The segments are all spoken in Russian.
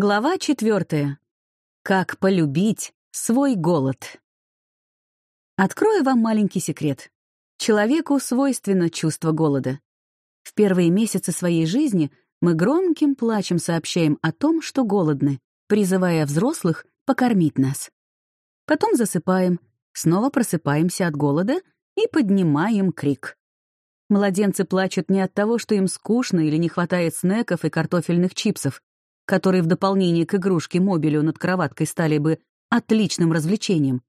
Глава четвертая. Как полюбить свой голод. Открою вам маленький секрет. Человеку свойственно чувство голода. В первые месяцы своей жизни мы громким плачем сообщаем о том, что голодны, призывая взрослых покормить нас. Потом засыпаем, снова просыпаемся от голода и поднимаем крик. Младенцы плачут не от того, что им скучно или не хватает снеков и картофельных чипсов, которые в дополнение к игрушке-мобилю над кроваткой стали бы отличным развлечением,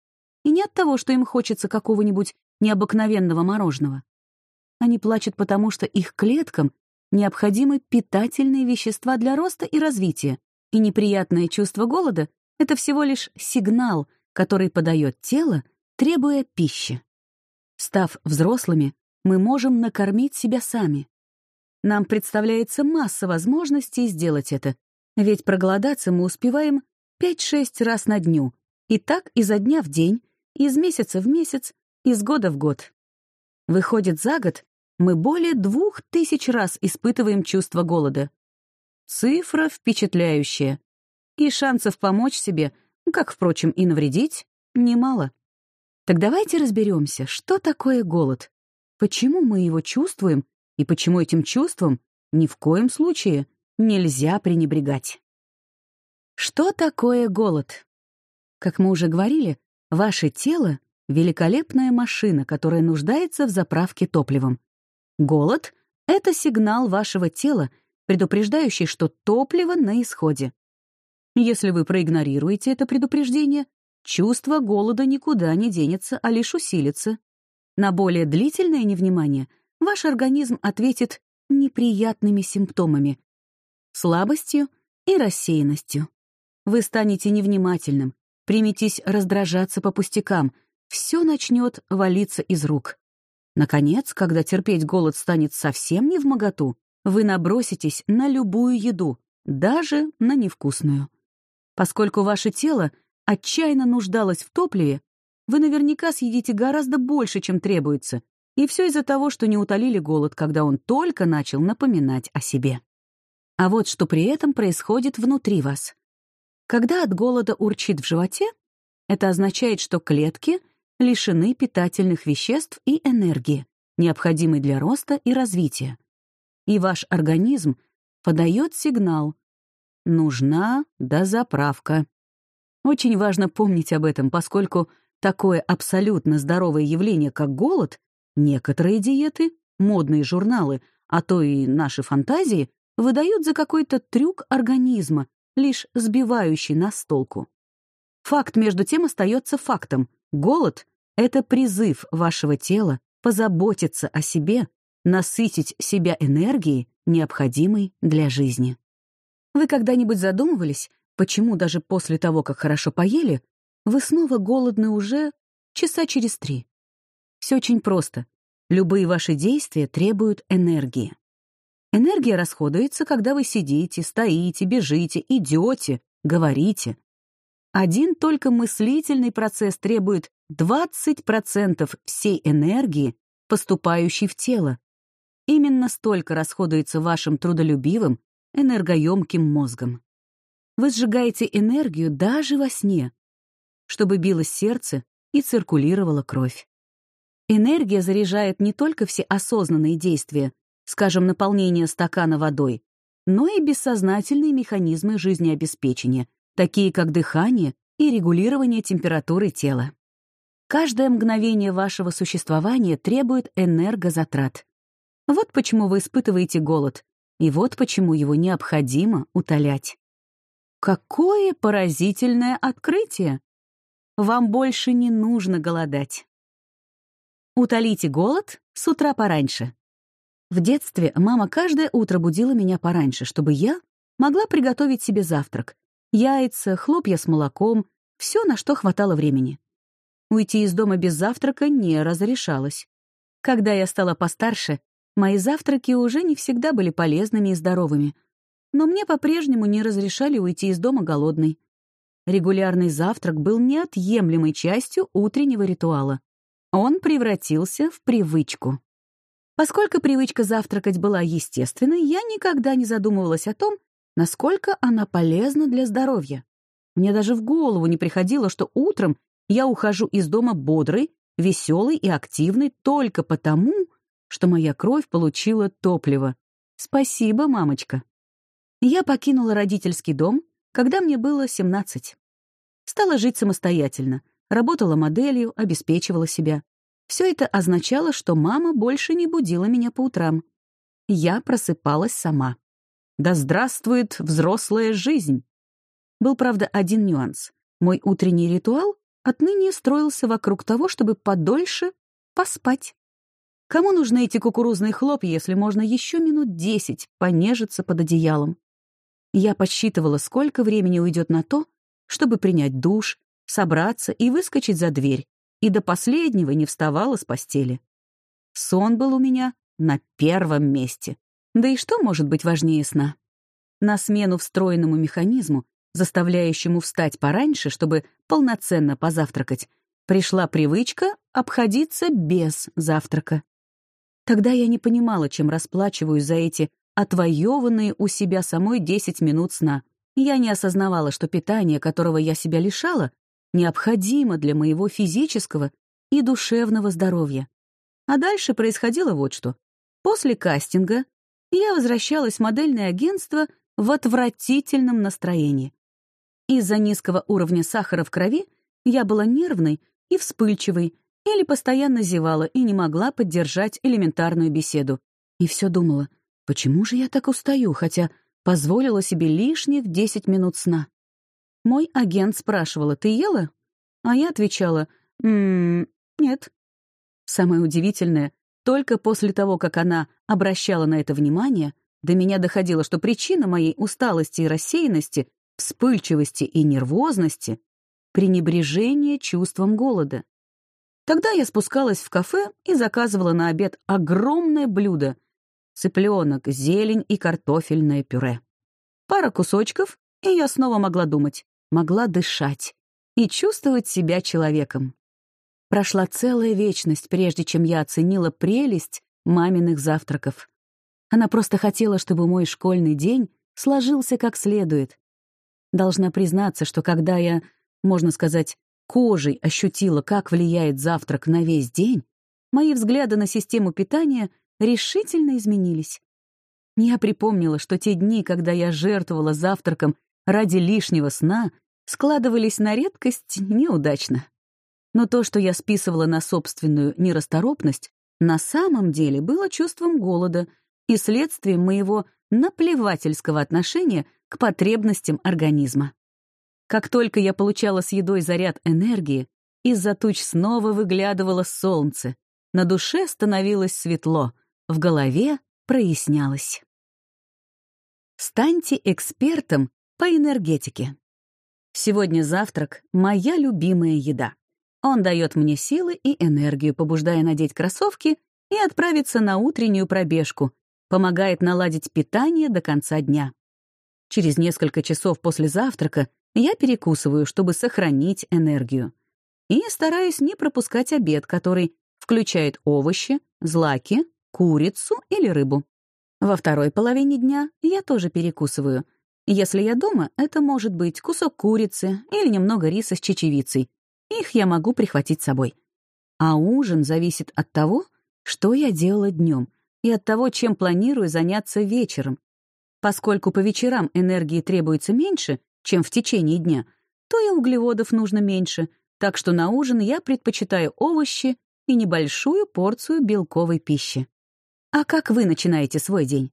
и не от того, что им хочется какого-нибудь необыкновенного мороженого. Они плачут потому, что их клеткам необходимы питательные вещества для роста и развития, и неприятное чувство голода — это всего лишь сигнал, который подает тело, требуя пищи. Став взрослыми, мы можем накормить себя сами. Нам представляется масса возможностей сделать это, ведь проголодаться мы успеваем 5-6 раз на дню, и так изо дня в день, из месяца в месяц, из года в год. Выходит, за год мы более двух тысяч раз испытываем чувство голода. Цифра впечатляющая. И шансов помочь себе, как, впрочем, и навредить, немало. Так давайте разберемся, что такое голод, почему мы его чувствуем и почему этим чувством ни в коем случае нельзя пренебрегать. Что такое голод? Как мы уже говорили, ваше тело — великолепная машина, которая нуждается в заправке топливом. Голод — это сигнал вашего тела, предупреждающий, что топливо на исходе. Если вы проигнорируете это предупреждение, чувство голода никуда не денется, а лишь усилится. На более длительное невнимание ваш организм ответит неприятными симптомами, слабостью и рассеянностью. Вы станете невнимательным, приметесь раздражаться по пустякам, все начнет валиться из рук. Наконец, когда терпеть голод станет совсем не в моготу, вы наброситесь на любую еду, даже на невкусную. Поскольку ваше тело отчаянно нуждалось в топливе, вы наверняка съедите гораздо больше, чем требуется, и все из-за того, что не утолили голод, когда он только начал напоминать о себе. А вот что при этом происходит внутри вас. Когда от голода урчит в животе, это означает, что клетки лишены питательных веществ и энергии, необходимой для роста и развития. И ваш организм подает сигнал «нужна дозаправка». Очень важно помнить об этом, поскольку такое абсолютно здоровое явление, как голод, некоторые диеты, модные журналы, а то и наши фантазии выдают за какой-то трюк организма, лишь сбивающий нас толку. Факт, между тем, остается фактом. Голод — это призыв вашего тела позаботиться о себе, насытить себя энергией, необходимой для жизни. Вы когда-нибудь задумывались, почему даже после того, как хорошо поели, вы снова голодны уже часа через три? Все очень просто. Любые ваши действия требуют энергии. Энергия расходуется, когда вы сидите, стоите, бежите, идете, говорите. Один только мыслительный процесс требует 20% всей энергии, поступающей в тело. Именно столько расходуется вашим трудолюбивым, энергоемким мозгом. Вы сжигаете энергию даже во сне, чтобы билось сердце и циркулировала кровь. Энергия заряжает не только все осознанные действия, скажем, наполнение стакана водой, но и бессознательные механизмы жизнеобеспечения, такие как дыхание и регулирование температуры тела. Каждое мгновение вашего существования требует энергозатрат. Вот почему вы испытываете голод, и вот почему его необходимо утолять. Какое поразительное открытие! Вам больше не нужно голодать. Утолите голод с утра пораньше. В детстве мама каждое утро будила меня пораньше, чтобы я могла приготовить себе завтрак. Яйца, хлопья с молоком, все, на что хватало времени. Уйти из дома без завтрака не разрешалось. Когда я стала постарше, мои завтраки уже не всегда были полезными и здоровыми. Но мне по-прежнему не разрешали уйти из дома голодной. Регулярный завтрак был неотъемлемой частью утреннего ритуала. Он превратился в привычку. Поскольку привычка завтракать была естественной, я никогда не задумывалась о том, насколько она полезна для здоровья. Мне даже в голову не приходило, что утром я ухожу из дома бодрой, веселой и активной только потому, что моя кровь получила топливо. Спасибо, мамочка. Я покинула родительский дом, когда мне было 17. Стала жить самостоятельно, работала моделью, обеспечивала себя. Все это означало, что мама больше не будила меня по утрам. Я просыпалась сама. Да здравствует взрослая жизнь! Был, правда, один нюанс. Мой утренний ритуал отныне строился вокруг того, чтобы подольше поспать. Кому нужны эти кукурузные хлопья, если можно еще минут десять понежиться под одеялом? Я подсчитывала, сколько времени уйдет на то, чтобы принять душ, собраться и выскочить за дверь, и до последнего не вставала с постели. Сон был у меня на первом месте. Да и что может быть важнее сна? На смену встроенному механизму, заставляющему встать пораньше, чтобы полноценно позавтракать, пришла привычка обходиться без завтрака. Тогда я не понимала, чем расплачиваюсь за эти отвоеванные у себя самой 10 минут сна. Я не осознавала, что питание, которого я себя лишала, необходимо для моего физического и душевного здоровья. А дальше происходило вот что. После кастинга я возвращалась в модельное агентство в отвратительном настроении. Из-за низкого уровня сахара в крови я была нервной и вспыльчивой, или постоянно зевала и не могла поддержать элементарную беседу. И все думала, почему же я так устаю, хотя позволила себе лишних 10 минут сна. Мой агент спрашивала, «Ты ела?» А я отвечала, «Ммм, нет». Самое удивительное, только после того, как она обращала на это внимание, до меня доходило, что причина моей усталости и рассеянности, вспыльчивости и нервозности — пренебрежение чувством голода. Тогда я спускалась в кафе и заказывала на обед огромное блюдо — цыпленок, зелень и картофельное пюре. Пара кусочков, и я снова могла думать, могла дышать и чувствовать себя человеком. Прошла целая вечность, прежде чем я оценила прелесть маминых завтраков. Она просто хотела, чтобы мой школьный день сложился как следует. Должна признаться, что когда я, можно сказать, кожей ощутила, как влияет завтрак на весь день, мои взгляды на систему питания решительно изменились. Я припомнила, что те дни, когда я жертвовала завтраком ради лишнего сна, складывались на редкость неудачно. Но то, что я списывала на собственную нерасторопность, на самом деле было чувством голода и следствием моего наплевательского отношения к потребностям организма. Как только я получала с едой заряд энергии, из-за туч снова выглядывало солнце, на душе становилось светло, в голове прояснялось. Станьте экспертом по энергетике. Сегодня завтрак — моя любимая еда. Он дает мне силы и энергию, побуждая надеть кроссовки и отправиться на утреннюю пробежку, помогает наладить питание до конца дня. Через несколько часов после завтрака я перекусываю, чтобы сохранить энергию. И стараюсь не пропускать обед, который включает овощи, злаки, курицу или рыбу. Во второй половине дня я тоже перекусываю. Если я дома, это может быть кусок курицы или немного риса с чечевицей, их я могу прихватить с собой. А ужин зависит от того, что я делала днем, и от того, чем планирую заняться вечером. Поскольку по вечерам энергии требуется меньше, чем в течение дня, то и углеводов нужно меньше, так что на ужин я предпочитаю овощи и небольшую порцию белковой пищи. А как вы начинаете свой день?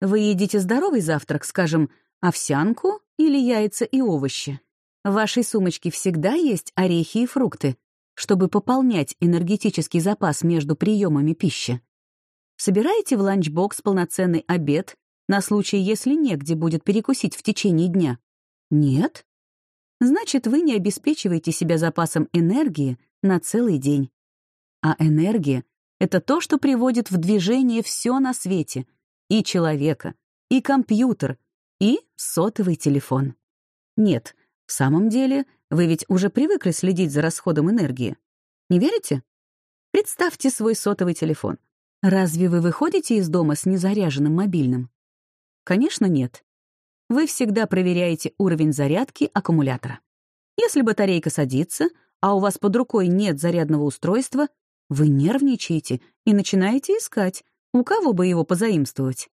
Вы едите здоровый завтрак, скажем, овсянку или яйца и овощи? В вашей сумочке всегда есть орехи и фрукты, чтобы пополнять энергетический запас между приемами пищи. Собираете в ланчбокс полноценный обед на случай, если негде будет перекусить в течение дня? Нет? Значит, вы не обеспечиваете себя запасом энергии на целый день. А энергия — это то, что приводит в движение все на свете — и человека, и компьютер, и сотовый телефон. Нет, в самом деле, вы ведь уже привыкли следить за расходом энергии. Не верите? Представьте свой сотовый телефон. Разве вы выходите из дома с незаряженным мобильным? Конечно, нет. вы всегда проверяете уровень зарядки аккумулятора. Если батарейка садится, а у вас под рукой нет зарядного устройства, вы нервничаете и начинаете искать, у кого бы его позаимствовать.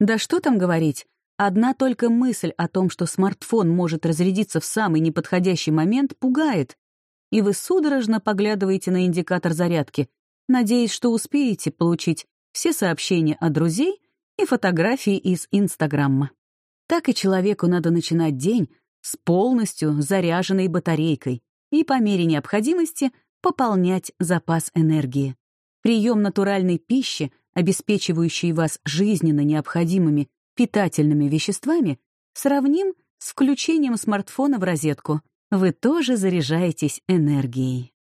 Да что там говорить, одна только мысль о том, что смартфон может разрядиться в самый неподходящий момент, пугает, и вы судорожно поглядываете на индикатор зарядки, надеясь, что успеете получить все сообщения от друзей и фотографии из Инстаграма. Так и человеку надо начинать день с полностью заряженной батарейкой и по мере необходимости пополнять запас энергии. Прием натуральной пищи, обеспечивающей вас жизненно необходимыми питательными веществами, сравним с включением смартфона в розетку. Вы тоже заряжаетесь энергией.